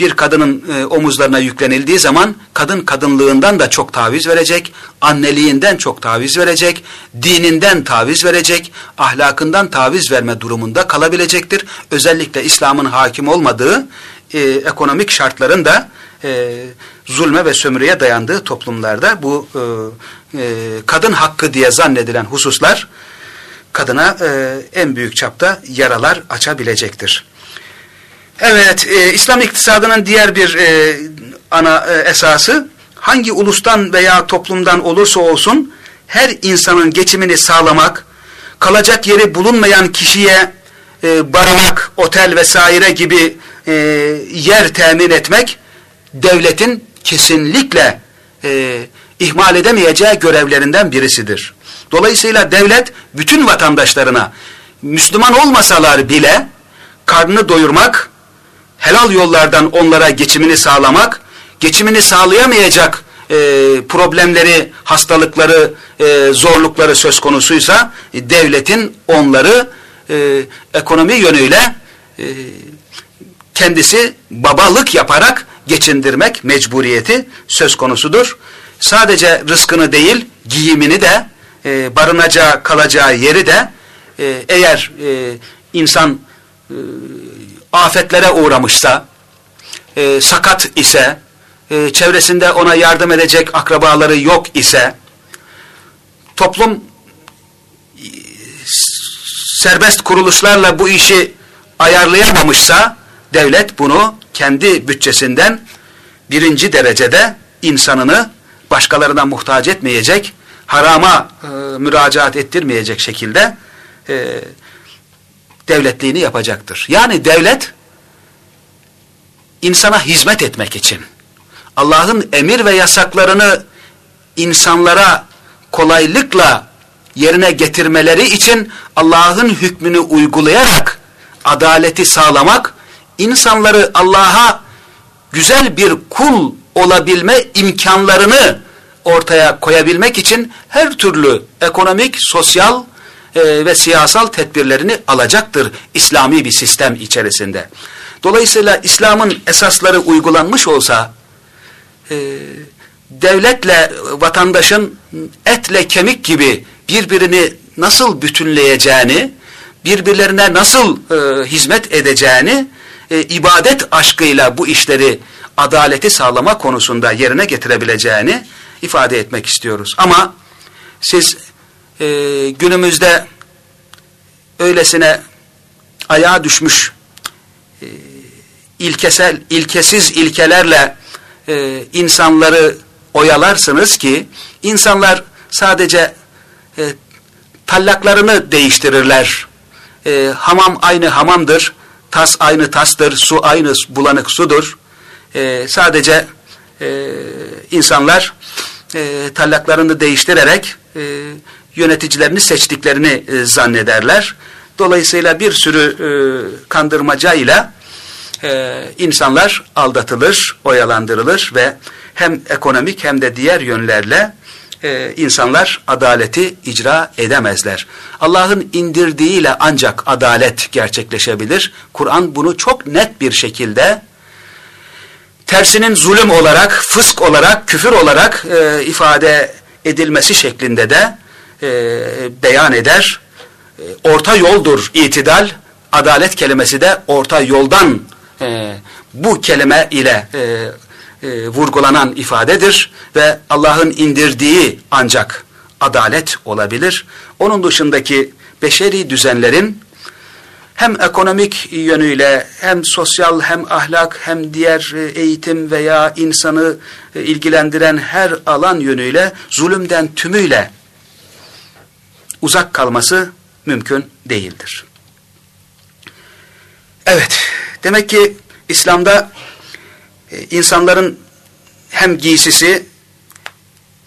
bir kadının e, omuzlarına yüklenildiği zaman kadın kadınlığından da çok taviz verecek, anneliğinden çok taviz verecek, dininden taviz verecek, ahlakından taviz verme durumunda kalabilecektir. Özellikle İslam'ın hakim olmadığı e, ekonomik şartların da e, zulme ve sömürüye dayandığı toplumlarda bu e, e, kadın hakkı diye zannedilen hususlar kadına e, en büyük çapta yaralar açabilecektir. Evet, e, İslam iktisadının diğer bir e, ana e, esası hangi ulustan veya toplumdan olursa olsun her insanın geçimini sağlamak, kalacak yeri bulunmayan kişiye e, barınak, otel vesaire gibi e, yer temin etmek devletin kesinlikle e, ihmal edemeyeceği görevlerinden birisidir. Dolayısıyla devlet bütün vatandaşlarına Müslüman olmasalar bile karnını doyurmak, helal yollardan onlara geçimini sağlamak, geçimini sağlayamayacak e, problemleri, hastalıkları, e, zorlukları söz konusuysa e, devletin onları e, ekonomi yönüyle e, kendisi babalık yaparak geçindirmek mecburiyeti söz konusudur. Sadece rızkını değil, giyimini de, e, barınacağı, kalacağı yeri de e, eğer e, insan e, afetlere uğramışsa, e, sakat ise, e, çevresinde ona yardım edecek akrabaları yok ise, toplum e, serbest kuruluşlarla bu işi ayarlayamamışsa, devlet bunu kendi bütçesinden birinci derecede insanını başkalarına muhtaç etmeyecek, harama e, müracaat ettirmeyecek şekilde e, devletliğini yapacaktır. Yani devlet insana hizmet etmek için Allah'ın emir ve yasaklarını insanlara kolaylıkla yerine getirmeleri için Allah'ın hükmünü uygulayarak adaleti sağlamak, insanları Allah'a güzel bir kul olabilme imkanlarını ortaya koyabilmek için her türlü ekonomik, sosyal e, ve siyasal tedbirlerini alacaktır İslami bir sistem içerisinde. Dolayısıyla İslam'ın esasları uygulanmış olsa e, devletle vatandaşın etle kemik gibi birbirini nasıl bütünleyeceğini, birbirlerine nasıl e, hizmet edeceğini e, ibadet aşkıyla bu işleri adaleti sağlama konusunda yerine getirebileceğini ifade etmek istiyoruz. Ama siz e, günümüzde öylesine ayağa düşmüş e, ilkesel, ilkesiz ilkelerle e, insanları oyalarsınız ki insanlar sadece e, tallaklarını değiştirirler. E, hamam aynı hamamdır, tas aynı tastır, su aynı bulanık sudur. E, sadece e, insanlar e, tallaklarını değiştirerek e, yöneticilerini seçtiklerini e, zannederler. Dolayısıyla bir sürü e, kandırmacayla e, insanlar aldatılır, oyalandırılır ve hem ekonomik hem de diğer yönlerle e, insanlar adaleti icra edemezler. Allah'ın indirdiğiyle ancak adalet gerçekleşebilir. Kur'an bunu çok net bir şekilde tersinin zulüm olarak, fısk olarak, küfür olarak e, ifade edilmesi şeklinde de e, beyan eder. E, orta yoldur itidal, adalet kelimesi de orta yoldan e, bu kelime ile e, e, vurgulanan ifadedir ve Allah'ın indirdiği ancak adalet olabilir. Onun dışındaki beşeri düzenlerin hem ekonomik yönüyle hem sosyal hem ahlak hem diğer e, eğitim veya insanı e, ilgilendiren her alan yönüyle zulümden tümüyle uzak kalması mümkün değildir. Evet, demek ki İslam'da e, insanların hem giysisi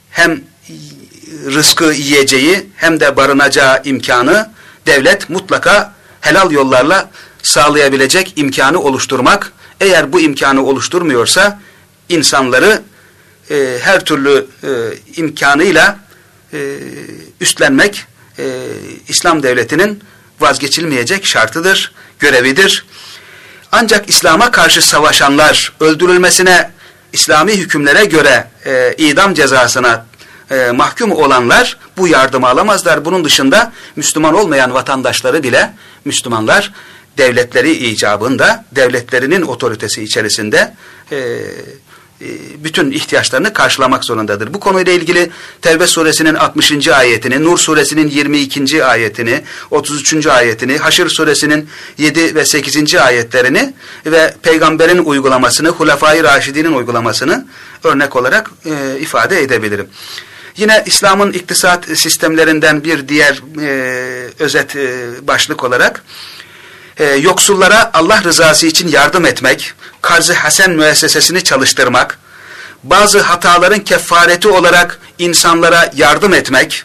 hem rızkı yiyeceği hem de barınacağı imkanı devlet mutlaka helal yollarla sağlayabilecek imkanı oluşturmak. Eğer bu imkanı oluşturmuyorsa insanları e, her türlü e, imkanıyla e, üstlenmek e, İslam devletinin vazgeçilmeyecek şartıdır, görevidir. Ancak İslam'a karşı savaşanlar öldürülmesine İslami hükümlere göre e, idam cezasına e, mahkum olanlar bu yardımı alamazlar. Bunun dışında Müslüman olmayan vatandaşları bile Müslümanlar devletleri icabında, devletlerinin otoritesi içerisinde e, bütün ihtiyaçlarını karşılamak zorundadır. Bu konuyla ilgili Tevbe suresinin 60. ayetini, Nur suresinin 22. ayetini, 33. ayetini, Haşr suresinin 7 ve 8. ayetlerini ve peygamberin uygulamasını, Hulefai Raşidinin uygulamasını örnek olarak e, ifade edebilirim. Yine İslam'ın iktisat sistemlerinden bir diğer e, özet e, başlık olarak e, yoksullara Allah rızası için yardım etmek, Karz-ı Hasen müessesesini çalıştırmak, bazı hataların kefareti olarak insanlara yardım etmek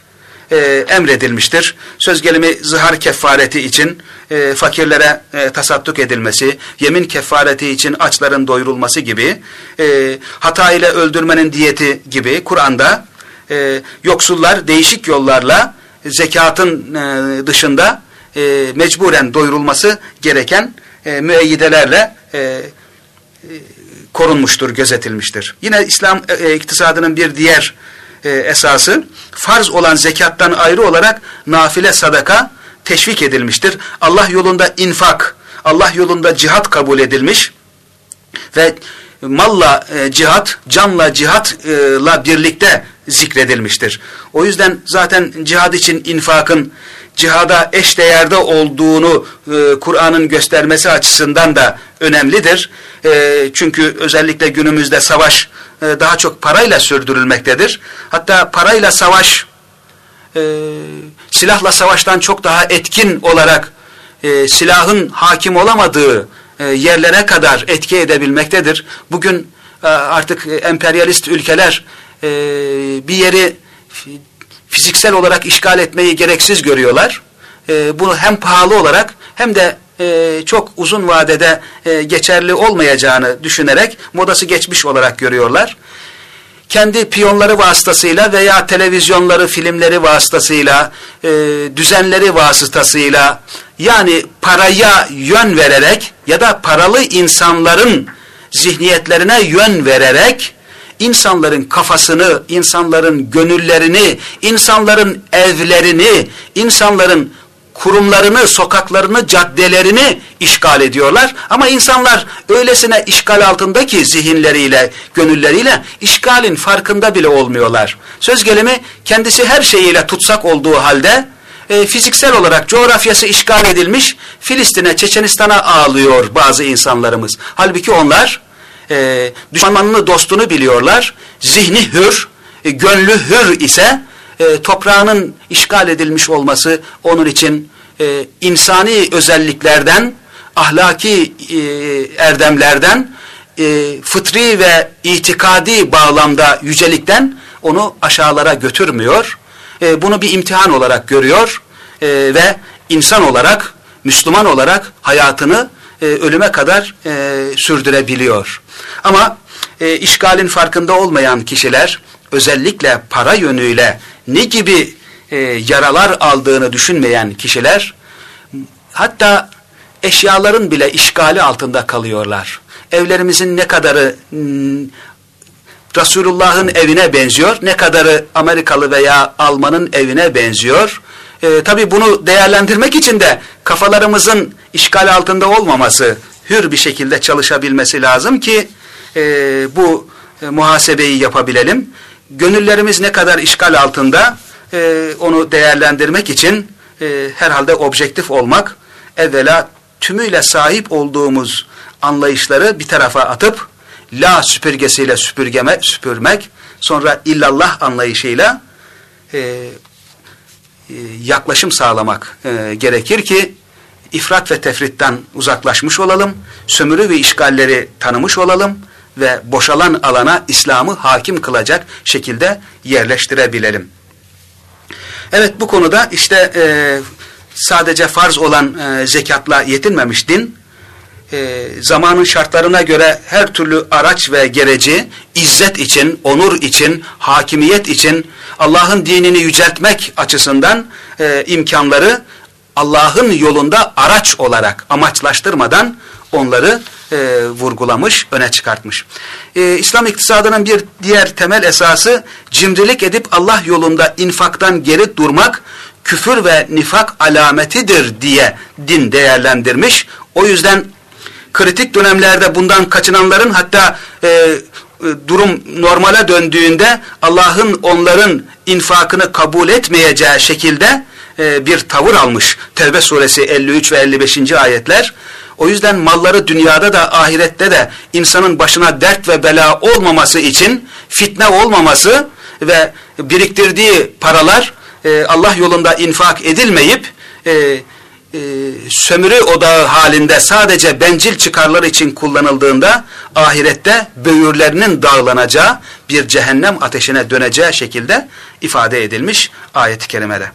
e, emredilmiştir. Söz gelimi zihar kefareti için e, fakirlere e, tasadduk edilmesi, yemin kefareti için açların doyurulması gibi, e, hata ile öldürmenin diyeti gibi Kur'an'da e, yoksullar değişik yollarla zekatın e, dışında e, mecburen doyurulması gereken e, müeyyidelerle e, e, korunmuştur, gözetilmiştir. Yine İslam e, e, iktisadının bir diğer e, esası farz olan zekattan ayrı olarak nafile sadaka teşvik edilmiştir. Allah yolunda infak, Allah yolunda cihat kabul edilmiş ve malla e, cihat, canla cihatla birlikte zikredilmiştir. O yüzden zaten cihad için infakın cihada eşdeğerde olduğunu e, Kur'an'ın göstermesi açısından da önemlidir. E, çünkü özellikle günümüzde savaş e, daha çok parayla sürdürülmektedir. Hatta parayla savaş e, silahla savaştan çok daha etkin olarak e, silahın hakim olamadığı e, yerlere kadar etki edebilmektedir. Bugün e, artık emperyalist ülkeler e, bir yeri fiziksel olarak işgal etmeyi gereksiz görüyorlar. E, bunu hem pahalı olarak hem de e, çok uzun vadede e, geçerli olmayacağını düşünerek modası geçmiş olarak görüyorlar. Kendi piyonları vasıtasıyla veya televizyonları, filmleri vasıtasıyla, e, düzenleri vasıtasıyla yani paraya yön vererek ya da paralı insanların zihniyetlerine yön vererek insanların kafasını, insanların gönüllerini, insanların evlerini, insanların kurumlarını, sokaklarını, caddelerini işgal ediyorlar. Ama insanlar öylesine işgal altındaki zihinleriyle, gönülleriyle işgalin farkında bile olmuyorlar. Söz gelimi kendisi her şeyiyle tutsak olduğu halde e, fiziksel olarak coğrafyası işgal edilmiş Filistin'e, Çeçenistan'a ağlıyor bazı insanlarımız. Halbuki onlar e, düşmanını dostunu biliyorlar. Zihni hür, e, gönlü hür ise e, toprağının işgal edilmiş olması onun için e, insani özelliklerden, ahlaki e, erdemlerden, e, fıtri ve itikadi bağlamda yücelikten onu aşağılara götürmüyor. E, bunu bir imtihan olarak görüyor e, ve insan olarak, Müslüman olarak hayatını e, ölüme kadar e, sürdürebiliyor. Ama e, işgalin farkında olmayan kişiler özellikle para yönüyle ne gibi e, yaralar aldığını düşünmeyen kişiler hatta eşyaların bile işgali altında kalıyorlar. Evlerimizin ne kadarı hmm, Resulullah'ın evine benziyor, ne kadarı Amerikalı veya Alman'ın evine benziyor. E, Tabi bunu değerlendirmek için de kafalarımızın işgal altında olmaması, hür bir şekilde çalışabilmesi lazım ki e, bu e, muhasebeyi yapabilelim. Gönüllerimiz ne kadar işgal altında e, onu değerlendirmek için e, herhalde objektif olmak, evvela tümüyle sahip olduğumuz anlayışları bir tarafa atıp, la süpürgesiyle süpürgeme, süpürmek, sonra illallah anlayışıyla e, e, yaklaşım sağlamak e, gerekir ki, ifrat ve tefritten uzaklaşmış olalım, sömürü ve işgalleri tanımış olalım ve boşalan alana İslam'ı hakim kılacak şekilde yerleştirebilelim. Evet bu konuda işte e, sadece farz olan e, zekatla yetinmemiş din, e, zamanın şartlarına göre her türlü araç ve gereci izzet için, onur için, hakimiyet için Allah'ın dinini yüceltmek açısından e, imkanları Allah'ın yolunda araç olarak amaçlaştırmadan onları e, vurgulamış, öne çıkartmış. E, İslam iktisadının bir diğer temel esası cimrilik edip Allah yolunda infaktan geri durmak küfür ve nifak alametidir diye din değerlendirmiş. O yüzden kritik dönemlerde bundan kaçınanların hatta e, e, durum normale döndüğünde Allah'ın onların infakını kabul etmeyeceği şekilde e, bir tavır almış. Tevbe suresi 53 ve 55. ayetler. O yüzden malları dünyada da ahirette de insanın başına dert ve bela olmaması için fitne olmaması ve biriktirdiği paralar e, Allah yolunda infak edilmeyip e, sömürü odağı halinde sadece bencil çıkarlar için kullanıldığında ahirette böğürlerinin dağlanacağı bir cehennem ateşine döneceği şekilde ifade edilmiş ayet-i kerimede.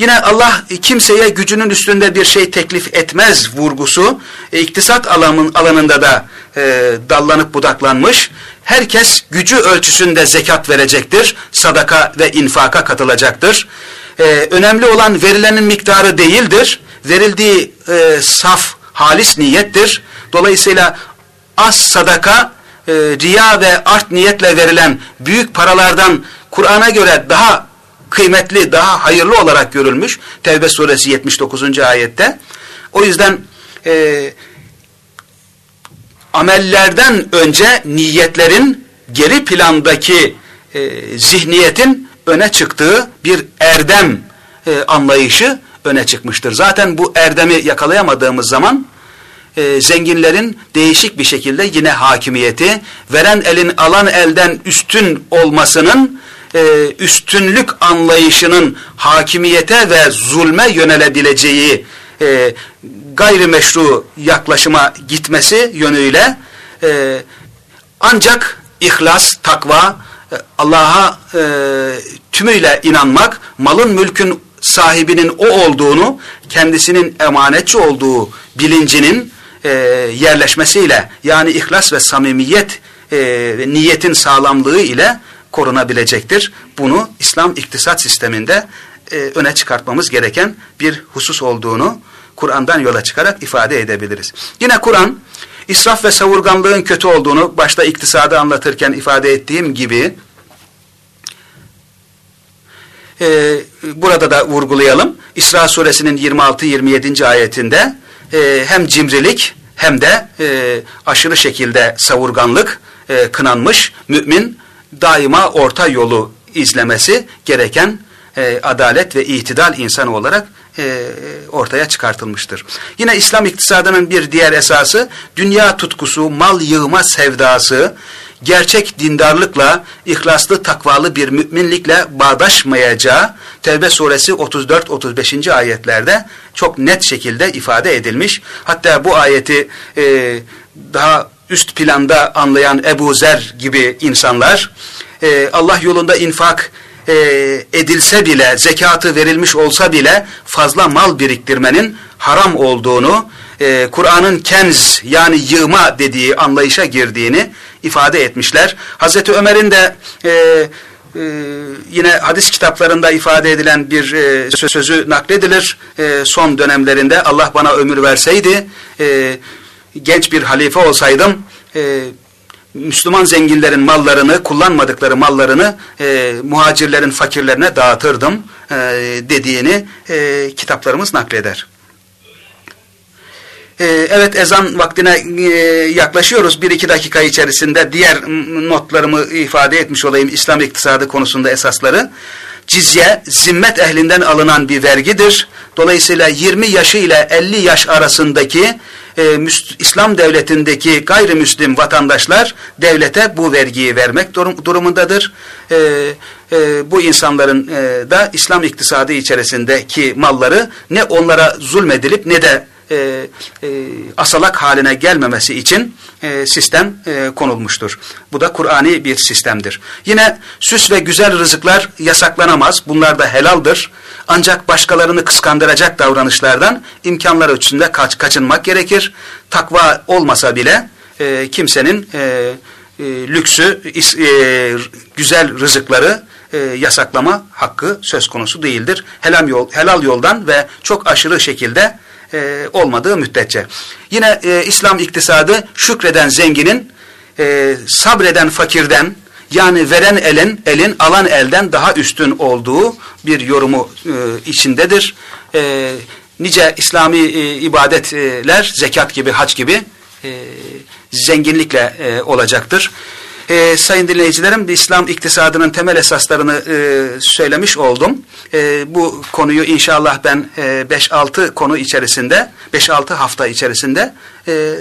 Yine Allah kimseye gücünün üstünde bir şey teklif etmez vurgusu e, iktisat alanın, alanında da e, dallanıp budaklanmış. Herkes gücü ölçüsünde zekat verecektir, sadaka ve infaka katılacaktır. E, önemli olan verilenin miktarı değildir, verildiği e, saf, halis niyettir. Dolayısıyla az sadaka, e, riya ve art niyetle verilen büyük paralardan Kur'an'a göre daha kıymetli, daha hayırlı olarak görülmüş. Tevbe suresi 79. ayette. O yüzden e, amellerden önce niyetlerin geri plandaki e, zihniyetin öne çıktığı bir erdem e, anlayışı öne çıkmıştır. Zaten bu erdemi yakalayamadığımız zaman e, zenginlerin değişik bir şekilde yine hakimiyeti, veren elin alan elden üstün olmasının e, üstünlük anlayışının hakimiyete ve zulme yönelebileceği e, gayrimeşru yaklaşıma gitmesi yönüyle e, ancak ihlas, takva, e, Allah'a e, tümüyle inanmak, malın mülkün sahibinin o olduğunu, kendisinin emanetçi olduğu bilincinin e, yerleşmesiyle yani ihlas ve samimiyet e, niyetin sağlamlığı ile korunabilecektir. Bunu İslam iktisat sisteminde e, öne çıkartmamız gereken bir husus olduğunu Kur'an'dan yola çıkarak ifade edebiliriz. Yine Kur'an israf ve savurganlığın kötü olduğunu başta iktisadı anlatırken ifade ettiğim gibi e, burada da vurgulayalım. İsra suresinin 26-27. ayetinde e, hem cimrilik hem de e, aşırı şekilde savurganlık e, kınanmış mümin daima orta yolu izlemesi gereken e, adalet ve itidal insanı olarak e, ortaya çıkartılmıştır. Yine İslam iktisadının bir diğer esası dünya tutkusu, mal yığma sevdası, gerçek dindarlıkla, ihlaslı takvalı bir müminlikle bağdaşmayacağı Tevbe suresi 34-35. ayetlerde çok net şekilde ifade edilmiş. Hatta bu ayeti e, daha üst planda anlayan Ebu Zer gibi insanlar e, Allah yolunda infak e, edilse bile, zekatı verilmiş olsa bile fazla mal biriktirmenin haram olduğunu, e, Kur'an'ın kenz yani yığma dediği anlayışa girdiğini ifade etmişler. Hazreti Ömer'in de e, e, yine hadis kitaplarında ifade edilen bir e, sözü nakledilir. E, son dönemlerinde Allah bana ömür verseydi, e, genç bir halife olsaydım, e, Müslüman zenginlerin mallarını, kullanmadıkları mallarını e, muhacirlerin fakirlerine dağıtırdım e, dediğini e, kitaplarımız nakleder. E, evet ezan vaktine e, yaklaşıyoruz. Bir iki dakika içerisinde diğer notlarımı ifade etmiş olayım İslam iktisadı konusunda esasları. Cizye zimmet ehlinden alınan bir vergidir. Dolayısıyla 20 yaşı ile 50 yaş arasındaki e, İslam devletindeki gayrimüslim vatandaşlar devlete bu vergiyi vermek durum, durumundadır. E, e, bu insanların e, da İslam iktisadı içerisindeki malları ne onlara zulmedilip ne de e, e, asalak haline gelmemesi için e, sistem e, konulmuştur. Bu da Kur'ani bir sistemdir. Yine süs ve güzel rızıklar yasaklanamaz. Bunlar da helaldir. Ancak başkalarını kıskandıracak davranışlardan imkanlar ölçüsünde kaç, kaçınmak gerekir. Takva olmasa bile e, kimsenin e, e, lüksü, e, güzel rızıkları e, yasaklama hakkı söz konusu değildir. Helal, yol, helal yoldan ve çok aşırı şekilde e, olmadığı müddetçe. Yine e, İslam iktisadı şükreden zenginin e, sabreden fakirden yani veren elin, elin alan elden daha üstün olduğu bir yorumu e, içindedir. E, nice İslami e, ibadetler, zekat gibi, hac gibi e, zenginlikle e, olacaktır. E, sayın dinleyicilerim, İslam iktisadının temel esaslarını e, söylemiş oldum. E, bu konuyu inşallah ben 5-6 e, konu içerisinde, 5-6 hafta içerisinde e,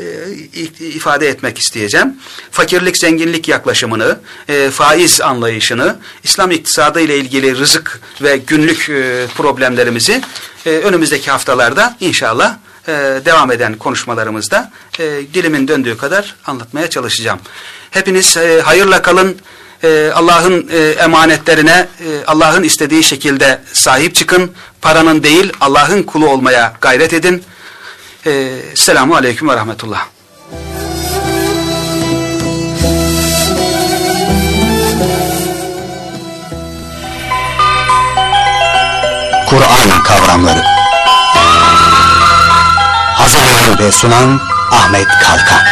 ifade etmek isteyeceğim. Fakirlik, zenginlik yaklaşımını, e, faiz anlayışını, İslam iktisadı ile ilgili rızık ve günlük e, problemlerimizi e, önümüzdeki haftalarda inşallah e, devam eden konuşmalarımızda e, dilimin döndüğü kadar anlatmaya çalışacağım. Hepiniz e, hayırla kalın. E, Allah'ın e, emanetlerine e, Allah'ın istediği şekilde sahip çıkın. Paranın değil Allah'ın kulu olmaya gayret edin. E, selamu Aleyküm ve Rahmetullah. Kur'an kavramları ve sunan Ahmet Kalkan